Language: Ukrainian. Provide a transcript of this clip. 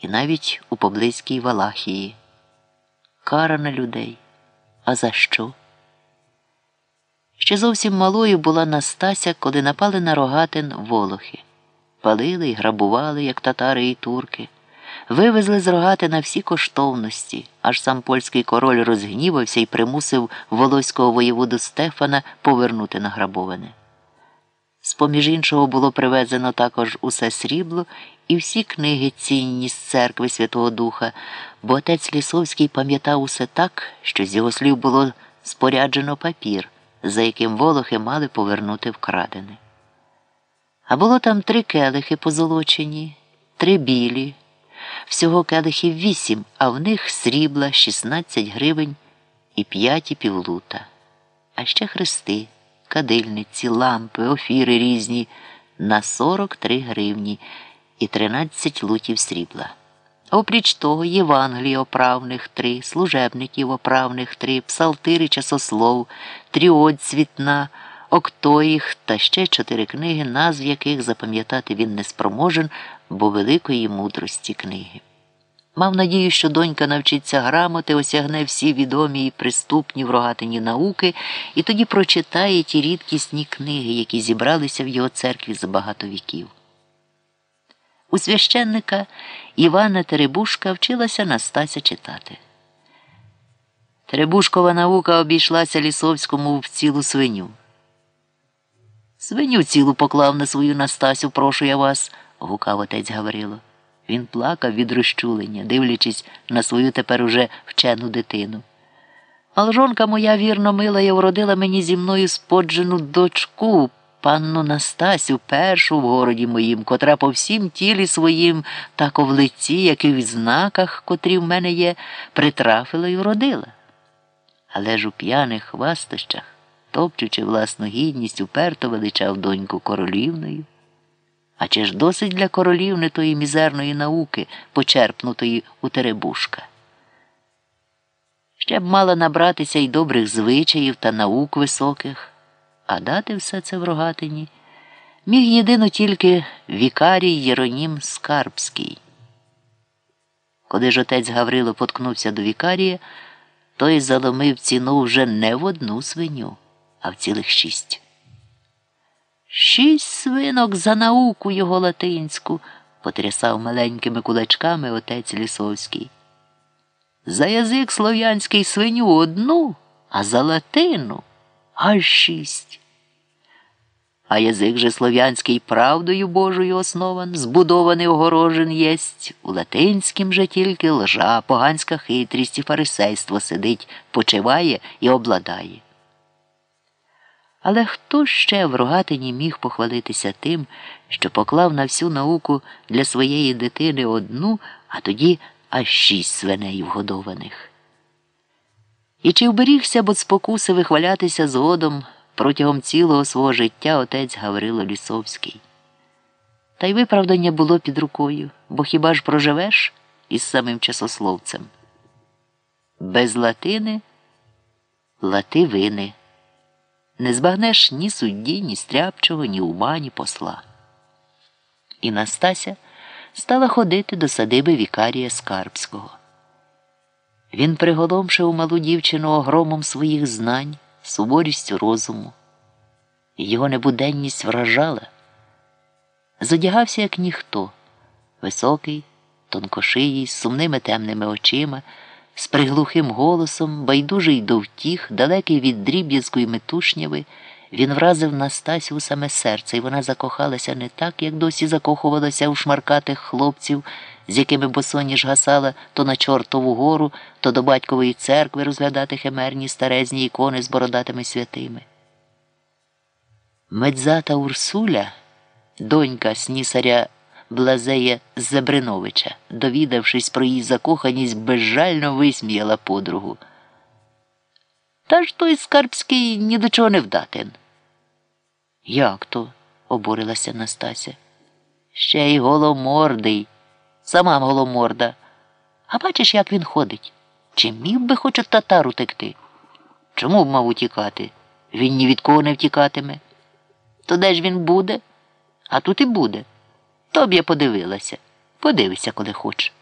і навіть у поблизькій Валахії. Кара на людей. А за що? Ще зовсім малою була Настася, коли напали на рогатин волохи. Палили й грабували, як татари і турки. Вивезли з рогатина всі коштовності, аж сам польський король розгнівався і примусив волоського воєводу Стефана повернути награбоване. З поміж іншого було привезено також усе срібло і всі книги цінні з церкви Святого Духа, бо отець Лісовський пам'ятав усе так, що з його слів було споряджено папір, за яким волохи мали повернути вкрадене. А було там три келихи позолочені, три білі, всього келихів вісім, а в них срібла 16 гривень і п'яті півлута, а ще хрести кадильниці, лампи, офіри різні на 43 гривні і 13 лутів срібла. Опріч того, Євангелії оправних три, служебників оправних три, псалтири часослов, тріодь цвітна, октоїх та ще чотири книги, назв яких запам'ятати він не спроможен, бо великої мудрості книги. Мав надію, що донька навчиться грамоти, осягне всі відомі і приступні в рогатині науки, і тоді прочитає ті рідкісні книги, які зібралися в його церкві за багато віків. У священника Івана Теребушка вчилася Настася читати. Теребушкова наука обійшлася Лісовському в цілу свиню. Свиню цілу поклав на свою Настасю, прошу я вас, гукав отець Гаврило. Він плакав від розчулення, дивлячись на свою тепер уже вчену дитину. Алжонка моя вірно милая вродила мені зі мною споджену дочку, панну Настасю, першу в городі моїм, котра по всім тілі своїм, так в лиці, як і в знаках, котрі в мене є, притрафила й вродила. Але ж у п'яних хвастощах, топчучи власну гідність, уперто величав доньку королівною. А чи ж досить для королівни тої мізерної науки, почерпнутої у Теребушка? Ще б мала набратися й добрих звичаїв та наук високих, а дати все це в рогатині міг єдино тільки вікарій Єронім Скарбський. Коли ж отець Гаврило поткнувся до вікарія, той заломив ціну вже не в одну свиню, а в цілих шість. Шість свинок за науку його латинську, потрясав маленькими кулачками отець Лісовський. За язик слов'янський свиню одну, а за латину аж шість. А язик же слов'янський правдою Божою основан, збудований огорожен єсть, у латинськім же тільки лжа, поганська хитрість і фарисейство сидить, почиває і обладає. Але хто ще в рогатині міг похвалитися тим, що поклав на всю науку для своєї дитини одну, а тоді аж шість свиней вгодованих? І чи вберігся б от спокуси вихвалятися згодом протягом цілого свого життя отець Гаврило Лісовський? Та й виправдання було під рукою, бо хіба ж проживеш із самим часословцем? Без латини лати вини не збагнеш ні судді, ні стряпчого, ні ума, ні посла. І Настася стала ходити до садиби вікарія Скарбського. Він приголомшив малу дівчину огромом своїх знань, суворістю розуму. Його небуденність вражала. Зодягався, як ніхто, високий, тонкошиїй, з сумними темними очима з приглухим голосом, байдужий до втіх, далекий від дріб'язкої метушняви, він вразив Настасю у саме серце, і вона закохалася не так, як досі закохувалася у шмаркатих хлопців, з якими босоніж гасала то на Чортову гору, то до батькової церкви розглядати химерні старезні ікони з бородатими святими. Медзата Урсуля, донька снісаря Блазея Забриновича, довідавшись про її закоханість, безжально висміяла подругу. Та ж той Скарбський ні до чого не вдатен. Як то? обурилася Настася. Ще й голомордий, сама голоморда. А бачиш, як він ходить? Чи міг би хоч от татар утекти? Чому б мав утікати? Він ні від кого не втікатиме. То де ж він буде? А тут і буде. То б я подивилася. Подивися, коли хочеш.